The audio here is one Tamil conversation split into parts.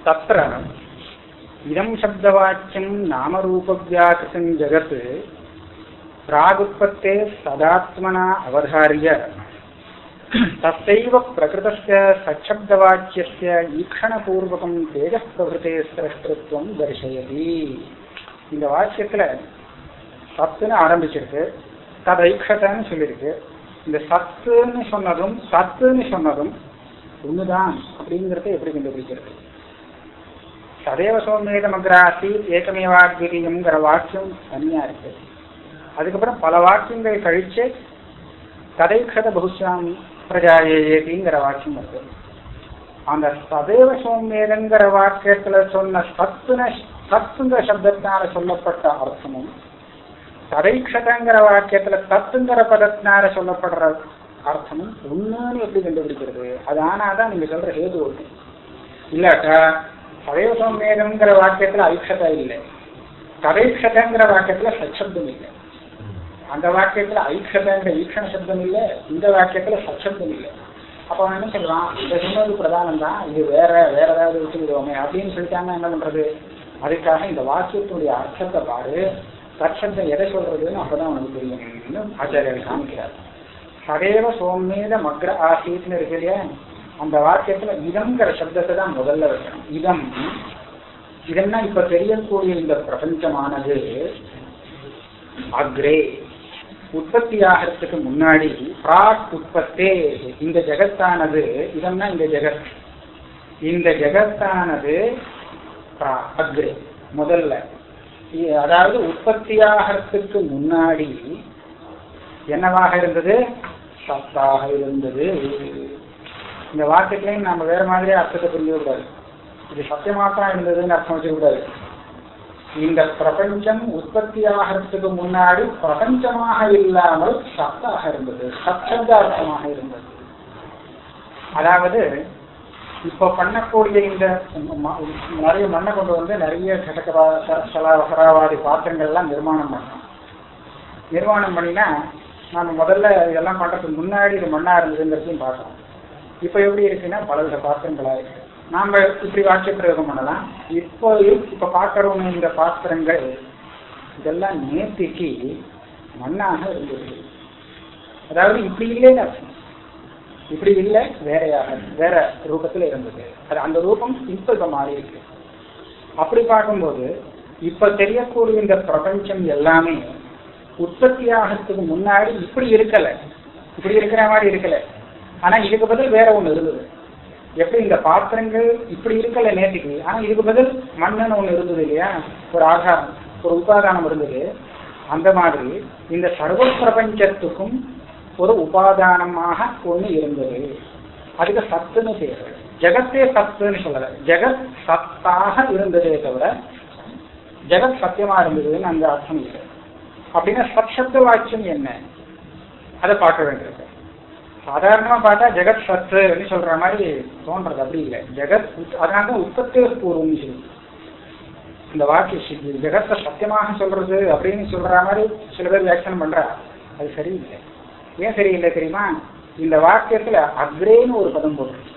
तत्र इदं शब्दवाच्यं नामरूपव्याकृतं जगत् प्रागुत्पत्ते सदात्मना अवधार्य तस्यैव प्रकृतस्य सच्छब्दवाच्यस्य ஈக்ஷணபூர்வகம் தேஜஸ் பிரபுதே சிரஷ்டத்துவம் தரிசயதி இந்த வாக்கியத்துல சத்துன்னு ஆரம்பிச்சிருக்கு ததைக்ஷதன்னு சொல்லியிருக்கு இந்த சத்துன்னு சொன்னதும் சத்துன்னு சொன்னதும் ஒண்ணுதான் அப்படிங்கிறத எப்படி கண்டுபிடிக்கிறது சதேவ சோமேதம் அக்ராசி ஏகமேவாத்வீரியம்ங்கிற வாக்கியம் தனியா இருக்கு. அதுக்கப்புறம் பல வாக்கியங்கள் கழிச்சு ததைக்ஷத பகுஷாம் பிரஜாயேதிங்கிற வாக்கியம் இருக்கு. அந்த சதேவ சோமேதங்கிற வாக்கியத்துல சொன்ன சத்துன சத்துங்கிற சப்தத்தினால சொல்லப்பட்ட அர்த்தமும் ததைக்ஷதங்கிற வாக்கியத்துல தத்துங்கிற பதத்தினால சொல்லப்படுற அர்த்தமும் ஒண்ணுன்னு எப்படி கண்டுபிடிக்கிறது? அது ஆனாதான் நீங்க சொல்ற ஹேது ஒன்று இல்லாட்டா சதேவ சம்மேதம்ங்கிற வாக்கியத்துல ஐக்ஷதா இல்லை. ததைக்ஷதங்கிற வாக்கியத்துல சச்சப்தம் இல்லை. அந்த வாக்கியத்துல ஐக்ஷதங்கிற ஈக்ஷண சப்தம் இல்லை இந்த வாக்கியத்துல சச்சப்தம் இல்லை. அப்ப அவன் என்ன சொல்றான்? இந்த சொன்னது பிரதானம் தான் இது வேற வேற ஏதாவது விட்டு அப்படின்னு சொல்லிட்டாங்க என்ன பண்றது? அதுக்காக இந்த வாக்கியத்தினுடைய அர்த்தத்தை பாரு. சச்சப்தம் எதை சொல்றதுன்னு அப்பதான் உனக்கு தெரியும். ஆச்சாரியர் காமிக்கிறார் சதேவ சோம்மேத மக்ர ஆசீத்னு இருக்கு இல்லையா? அந்த வாக்கியத்துல இதம்ங்கிற சப்தத்தை தான் முதல்ல வைக்கணும். இதம். இதம்னா இப்ப தெரியக்கூடிய இந்த பிரபஞ்சமானது அக்ரே. உற்பத்தி ஆகிறதுக்கு முன்னாடி பிராக் உற்பத்தே. இந்த ஜெகத்தானது இதம்னா இந்த ஜெகத். இந்த ஜெகத்தானது அக்ரே முதல்ல. அதாவது உற்பத்தி ஆகிறதுக்கு முன்னாடி என்னவாக இருந்தது? சத்தாக இருந்தது. இந்த வார்த்தைகளையும் நம்ம வேற மாதிரியே அர்த்தத்தை புரிஞ்ச கூடாது. இது சத்தியமாத்தான் இருந்ததுன்னு அர்த்தம் வச்சுக்கூடாது இந்த பிரபஞ்சம் உற்பத்தி ஆகிறதுக்கு முன்னாடி பிரபஞ்சமாக இல்லாமல் சத்தாக இருந்தது. சத்தர்த்தார்த்தமாக இருந்தது. அதாவது இப்ப பண்ணக்கூடிய இந்த நிறைய மண்ணை கொண்டு வந்து நிறைய சலாவசராவாதி பாத்திரங்கள்லாம் நிர்மாணம் பண்ணோம் நிர்மாணம் பண்ணினா நம்ம முதல்ல இதெல்லாம் பண்றதுக்கு முன்னாடி இது மண்ணா இருந்ததுங்கிறதையும் பார்க்குறோம் இப்ப எப்படி இருக்குன்னா பலவித பாத்திரங்களா இருக்கு நாம இப்படி வாக்கிய பிரயோகம் பண்ணலாம். இப்போ இப்ப பாக்குறவங்க இந்த பாத்திரங்கள் இதெல்லாம் நேர்த்திக்கு மண்ணாக இருந்தது. அதாவது இப்படி இல்லைன்னு அர்த்தம். இப்படி இல்லை வேறையாக வேற ரூபத்துல இருந்தது. அது அந்த ரூபம் இப்ப இப்ப மாறி இருக்கு. அப்படி பார்க்கும்போது இப்ப தெரியக்கூடிய இந்த பிரபஞ்சம் எல்லாமே உற்பத்தி ஆகிறதுக்கு முன்னாடி இப்படி இருக்கல. இப்படி இருக்கிற மாதிரி இருக்கல. ஆனா இதுக்கு பதில் வேற ஒண்ணு இருந்தது. எப்படி இந்த பாத்திரங்கள் இப்படி இருக்கல நேற்றுக்கு? ஆனா இதுக்கு பதில் மண்ணுன்னு ஒண்ணு இருந்தது இல்லையா? ஒரு ஆகாரம் ஒரு உபாதானம் இருந்தது. அந்த மாதிரி இந்த சர்வ பிரபஞ்சத்துக்கும் ஒரு உபாதானமாக ஒண்ணு இருந்தது. அதுக்கு சத்துன்னு பேரு. ஜெகத்தே சத்துன்னு சொல்லல. ஜெகத் சத்தாக இருந்ததே தவிர ஜெகத் சத்தியமா இருந்ததுன்னு அந்த அர்த்தம் இல்லை. அப்படின்னா சத்சப்த வாக்கியம் என்ன? அதை பார்க்க வேண்டியிருக்கு. சாதாரணமா பார்த்தா ஜெகத் சத்துன்னு சொல்ற மாதிரி தோன்றது. அப்படி இல்லை. ஜெகத் அதனால தான் உற்பத்தி பூர்வம்னு சொல்லி இந்த வாக்கிய ஜெகத்தை சத்தியமாக சொல்றது அப்படின்னு சொல்ற மாதிரி சில பேர் வியாக்கியானம் பண்றா அது சரியில்லை. ஏன் சரியில்லை தெரியுமா? இந்த வாக்கியத்துல அக்ரேன்னு ஒரு பதம் போடுறது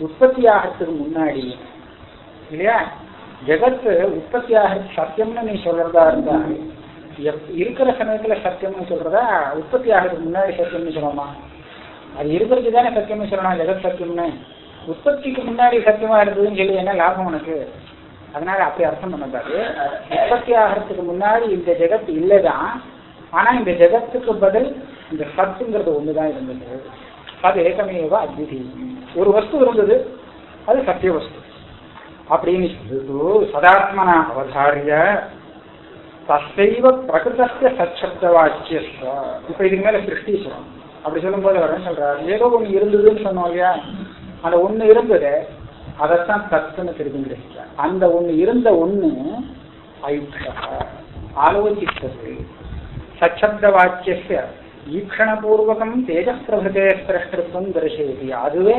உற்பத்தி ஆகிறதுக்கு முன்னாடி இல்லையா? ஜெகத்து உற்பத்தி ஆகிறது சத்தியம்னு நீ சொல்றதா இருந்தா இருக்கிற சமயத்துல சத்தியம்னு சொல்றதா உற்பத்தி ஆகிறதுக்கு முன்னாடி சத்தியம்னு சொல்லணுமா அது இருக்கிறதுக்கு தானே சத்தியம்னு சொல்லணும். ஜெகத் சத்தியம்னு? உற்பத்திக்கு முன்னாடி சத்தியமா இருந்ததுன்னு சொல்லி என்ன லாபம் உனக்கு? அதனால அப்படி அர்த்தம் பண்ணக்கூடாது உற்பத்தி ஆகிறதுக்கு முன்னாடி இந்த ஜெகத் இல்லைதான். ஆனா இந்த ஜெகத்துக்கு பதில் இந்த சத்துங்கிறது ஒண்ணுதான் இருந்தது. அது ஏகமேவா அத்விதி. ஒரு வஸ்து இருந்தது. அது சத்திய வஸ்து. அப்படின்னு சதாத்மனா அவதாரிய தசைவ பிரகிருதஸ்ய சச்சப்த வாக்கிய இப்ப இதுக்கு மேல சிருஷ்டி சொல்லணும் அப்படி சொல்லும் போது அவர் என்ன சொல்றாரு? ஏதோ ஒண்ணு இருந்ததுன்னு சொன்னோம் இல்லையா? அந்த ஒண்ணு இருந்தது அதைத்தான் தத்துன்னு திருப்பி கிரகிச்சார் அந்த ஒண்ணு இருந்த ஒண்ணு ஐக்ஷா ஆலோசித்தது. சச்சப்த வாக்கிய ஈக்ஷணபூர்வகம் தேஜப்பிரபதே சிரஷ்டத்துவம் அதுவே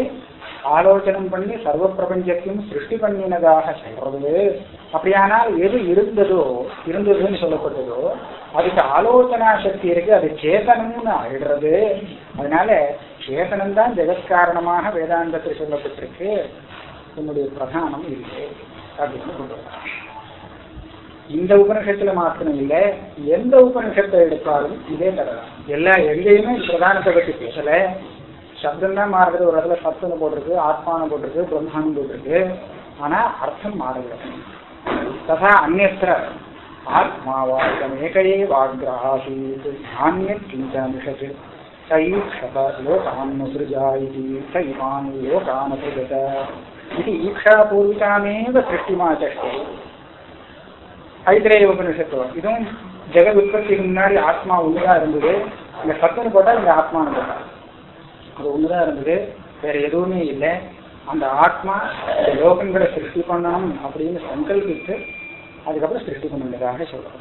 ஆலோசனம் பண்ணி சர்வ பிரபஞ்சத்தையும் சிருஷ்டி பண்ணினதாக சொல்றது அப்படியானால் எது இருந்ததோ இருந்ததுன்னு சொல்லப்பட்டதோ அதுக்கு ஆலோசனா சக்தி இருக்கு. அது சேதனம்னு ஆயிடுறது. அதனால சேதனம் தான் ஜெகத்காரணமாக வேதாந்தத்தில் சொல்லப்பட்டிருக்கு. என்னுடைய பிரதானம் இல்லை. அப்படின்னு கொண்டு வரலாம் இந்த உபனிஷத்துல மாத்திரம் இல்ல. எந்த உபனிஷத்தை எடுத்தாலும் இதே தரலாம் எல்லா எங்கேயுமே பிரதானத்தை பற்றி பேசல. சப்தம் தான் மாறுறது ஒரு இடத்துல சத்துன்னு போட்டிருக்கு ஆத்மானம் போட்டிருக்கு பிரம்மானம் போட்டிருக்கு. ஆனா அர்த்தம் மாறுகிறது ததா அந்நத்திர. ஆத்மாவாயமேக ஏவாகிரகாசீத் நானியத் கிஞ்சமிஷத் சைஷத லோகான்னுசயா இது சைவான் லோகானசகத இது ஈக்ஷாபூர்விகாமேவ சிருஷ்டிமாச்சஷ்டே ஐத்திரேய உபனிஷத்துவம் இதுவும் ஜெகத் உற்பத்திக்கு முன்னாடி ஆத்மா ஒன்றுதான் இருந்தது இந்த சத்துன்னு போட்டால் இந்த ஆத்மானு போட்டால் வேற எதுவுமே இல்லை அந்த ஆத்மா லோகங்களை சிருஷ்டி பண்ணணும் அப்படின்னு சங்கல்பித்து அதுக்கப்புறம் சிருஷ்டி பண்ணுவதாக சொல்றோம்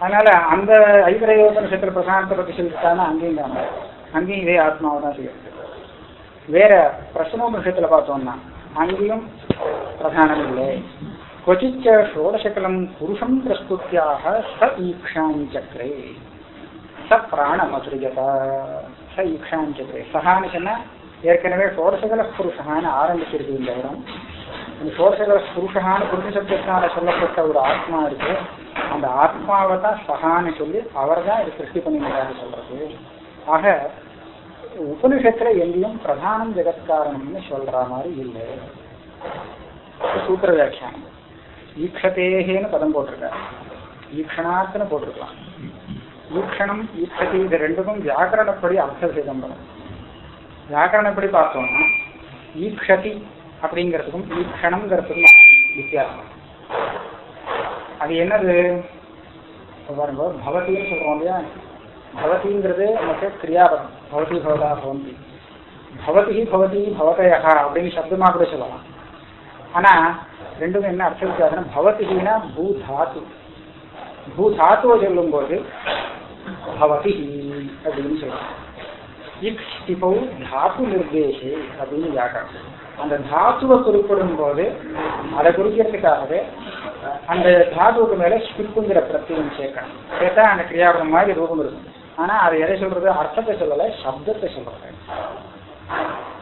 அதனால அந்த ஐவர யோசனை சித்திர பிரசாந்தத்தை பற்றி சொல்லிட்டாங்கன்னா அங்கேயும் காணும் அங்கேயும் இதே ஆத்மாவை தான் செய்யறது வேற பிரசனோப விஷயத்துல பார்த்தோம்னா அங்கேயும் பிரதானம் இல்லை. கொச்சிச்ச ஷோடசகலம் புருஷம் பிரஸ்துத்தியாக ச ஈக்ஷாம் சக்கரே ச பிராணமசுரியதா ச ஈக்ஷாம் சக்கரே சஹான்னு சொன்னா ஏற்கனவே ஷோடசகல புருஷகான்னு ஆரம்பிச்சிருக்கு இந்த இடம். இந்த சோசகர புருஷகான புருஷசப்தத்தினால சொல்லப்பட்ட ஒரு ஆத்மா இருக்கு. அந்த ஆத்மாவை தான் சகான்னு சொல்லி அவர் தான் இது சிருஷ்டி பண்ணினதாக சொல்றது. ஆக உபனிஷத்துல எங்கேயும் பிரதானம் ஜெகத்காரணம்னு சொல்ற மாதிரி இல்லை. சூத்திர வியாக்கியானம். ஈக்ஷதேகேன்னு பதம் போட்டிருக்காரு. ஈக்ஷணாத்துன்னு போட்டிருக்கலாம். ஈக்ஷணம் ஈக்ஷதி இது ரெண்டுக்கும் வியாக்கரணப்படி அர்த்த பண்ணும். வியாக்கரணப்படி பார்த்தோம்னா ஈக்ஷதி அப்படிங்கிறதுக்கும் ஈக்ஷணம்ங்கிறதுக்கும் வித்தியாசம். அது என்னது? பாருங்க பவத்தின்னு சொல்றோம் இல்லையா? பவதிங்கிறது நமக்கு கிரியாபதம். பவதி பவதா பவந்தி. பவதி பவதி பவதையா அப்படின்னு சப்தமாக கூட சொல்லலாம். ஆனா ரெண்டுமே என்ன அர்த்தம் வித்தியாசம் பவதினா பூ தாத்து பூ தாத்துவை சொல்லும் போது பவதி அப்படின்னு சொல்றோம் இக்ஷிபௌ தாத்து நிர்தேசி அப்படின்னு வியாக்கரணம் அந்த தாத்துவை குறிப்பிடும் போது அதை குறிக்கிறதுக்காகவே அந்த தாத்துவுக்கு மேல ஸ்கிப்புங்கிற பிரத்தியம் சேர்க்கணும் சேர்த்தா அந்த கிரியாபுரம் மாதிரி ரூபம் இருக்கும் ஆனா அதை எதை சொல்றது அர்த்தத்தை சொல்லலை சப்தத்தை சொல்றது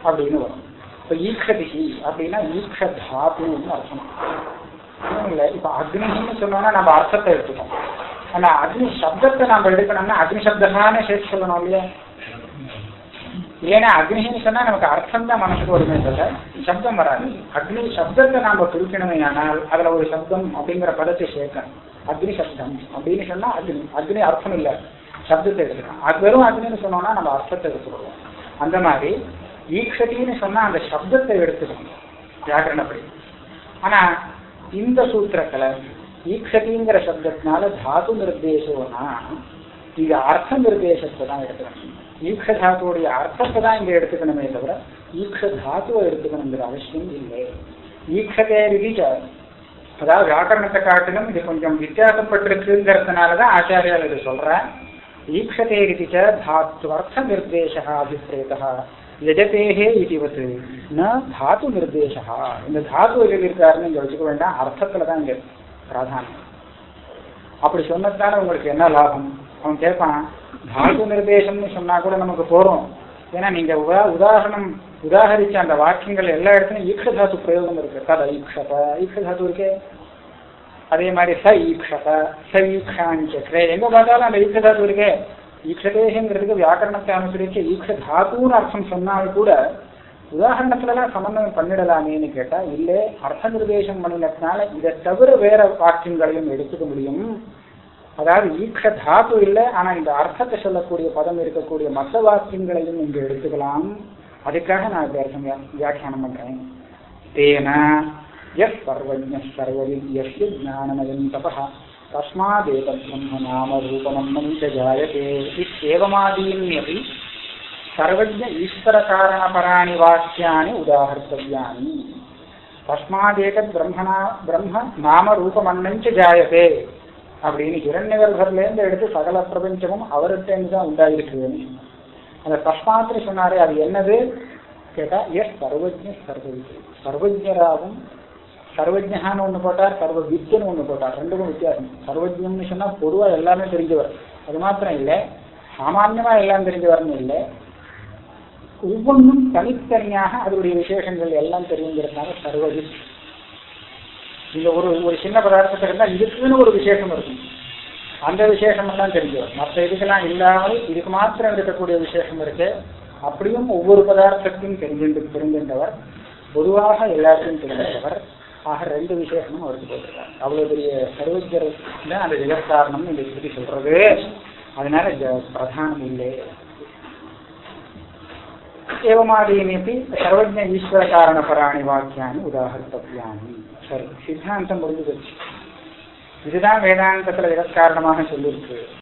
அப்படின்னு வரும் இப்போ ஈக்ஷதிகி அப்படின்னா ஈக்ஷ தாத்துன்னு அர்த்தம் ஒன்றும் இல்லை இப்போ அக்னின்னு சொன்னோம்னா நம்ம அர்த்தத்தை எடுத்துக்கோம் ஆனா அக்னி சப்தத்தை நம்ம எடுக்கணும்னா அக்னி சப்தமான சேர்த்து சொல்லணும் இல்லையா இல்லைன்னா அக்னின்னு சொன்னா நமக்கு அர்த்தம் தான் மனசுக்கு வருமே தவிர சப்தம் வராது அக்னி சப்தத்தை நாம குறிக்கணுமே ஆனால் அதுல ஒரு சப்தம் அப்படிங்கிற பதத்தை சேர்க்கணும் அக்னி சப்தம் அப்படின்னு சொன்னா அக்னி அக்னி அர்த்தம் இல்லை சப்தத்தை எடுத்துக்கணும் அது வெறும் அக்னின்னு சொன்னோம்னா நம்ம அர்த்தத்தை எடுத்துக்கிடுவோம் அந்த மாதிரி ஈக்ஷதின்னு சொன்னா அந்த சப்தத்தை எடுத்துக்கணும் வியாக்கரணப்படி ஆனா இந்த சூத்திரத்துல ஈக்ஷதிங்கிற சப்தத்தினால தாது நிர்தேசம்னா இங்க அர்த்த நிர்தேசத்தை தான் எடுத்துக்கணும் ஈக்ஷ தாத்துவோடைய அர்த்தத்தை தான் இங்க எடுத்துக்கணுமே தவிர ஈக்ஷ தாத்துவை எடுத்துக்கணுங்கிற அவசியம் இல்லை. ஈக்ஷதே ரீதிச்ச அதாவது வியாக்கரணத்தை காட்டிலும் இது கொஞ்சம் வித்தியாசப்பட்டிருக்குங்கிறதுனாலதான் ஆச்சாரியால் இது சொல்றேன் ஈக்ஷதே ரீதிச்ச தாத்துவர்த்த நிர்தேசா அபிப்பிரேதா எஜதேகே இதுவத் ந தாத்து நிர்தேசா இந்த தாத்து எழுதியிருக்காருன்னு இங்க வச்சுக்க வேண்டாம் அர்த்தத்துல தான் இங்க பிராதானியம் அப்படி சொன்னதுனால உங்களுக்கு என்ன லாபம்? அவன் கேட்பான் தாத்து நிர்தேசம்னு சொன்னா கூட நமக்கு போறோம் ஏன்னா நீங்க உதா உதாரணம் உதாகரிச்ச அந்த வாக்கியங்கள் எல்லா இடத்துலையும் ஈக்ஷ தாத்து பிரயோகம் இருக்கு. கத ஈக்ஷத ஈக்ஷ தாத்து இருக்கே. அதே மாதிரி ச ஈக்ஷத ச ஈக்ஷான்னு எங்க பார்த்தாலும் அந்த ஈக்ஷ தாத்து இருக்கே. ஈக்ஷதேகங்கிறதுக்கு வியாக்கரணத்தை அனுசரிச்சு ஈக்ஷ தாத்துன்னு அர்த்தம் சொன்னால் கூட உதாரணத்துலலாம் சமன்வயம் பண்ணிடலாமேன்னு கேட்டா இல்லை அர்த்த நிர்தேசம் பண்ணினதுனால இதை தவிர வேற வாக்கியங்களையும் எடுத்துக்க முடியும். அதாவது ஈக்ஷ தாத்து இல்லை ஆனா இந்த அர்த்தத்தை சொல்லக்கூடிய பதம் இருக்கக்கூடிய மற்ற வாக்கியங்களையும் இங்க எடுத்துக்கலாம். அதுக்காக நான் இந்த வியாக்கியானம் பண்றேன். தேன எஸ் சர்வஜ சர்வவில் எஸ் ஜானமயம் தபா தஸ்மாதேதம் நாம ரூபமன்னம் ஜாயதே இத்தேவமாதீன்யபி சர்வஜ ஈஸ்வர காரணபராணி வாக்கியானி உதாஹர்த்தவியானி தஸ்மாதேத பிரம்மனா பிரம்ம நாம ரூபமன்னஞ்ச ஜாயதே அப்படின்னு இரண்யகர்பர்லேருந்து எடுத்து சகல பிரபஞ்சமும் அவர்கிட்டேருந்து தான் உண்டாயிருக்குதுன்னு அந்த தஸ்மாத்திரி சொன்னாரே அது என்னது? கேட்டா எஸ் சர்வஜ சர்வவித். சர்வஜராகவும் சர்வஜகான்னு ஒன்று போட்டார் சர்வ வித்யன்னு ஒன்று போட்டார். ரெண்டுக்கும் வித்தியாசம். சர்வஜம்னு சொன்னா பொதுவா எல்லாமே தெரிஞ்சவர். அது மாத்திரம் இல்லை சாமான்யமா எல்லாம் தெரிஞ்சவர்னு இல்லை. ஒவ்வொன்றும் தனித்தனியாக அதனுடைய விசேஷங்கள் எல்லாம் தெரியுங்கிறதுனால சர்வஜித். இந்த ஒரு ஒரு சின்ன பதார்த்தத்தை இருந்தால் இதுக்குன்னு ஒரு விசேஷம் இருக்கும் அந்த விசேஷம் எல்லாம் தெரிஞ்சவர் மற்ற இதுக்கெல்லாம் இல்லாமல் இதுக்கு மாத்திரம் இருக்கக்கூடிய விசேஷம் இருக்கு அப்படியும் ஒவ்வொரு பதார்த்தத்தையும் தெரிஞ்சு தெரிஞ்சின்றவர் பொதுவாக எல்லாத்தையும் தெரிஞ்சவர் ஆக ரெண்டு விசேஷமும் அவருக்கு போட்டிருக்காரு அவ்வளவு பெரிய சர்வஜர் தான் அந்த ஜெகத்காரணம் இந்த ஸ்ருதி சொல்றது அதனால ஜ- பிரதானம் இல்லை एवमादीन्यपि सर्वज्ञ ஈஸ்வரகாரணபராணி வாக்கியானி உதாகர்த்தவியானி சரி சித்தாந்தம் முடிஞ்சு போச்சு இதுதான் வேதாந்தத்துல ஜெகத்காரணமாக சொல்லியிருக்கு.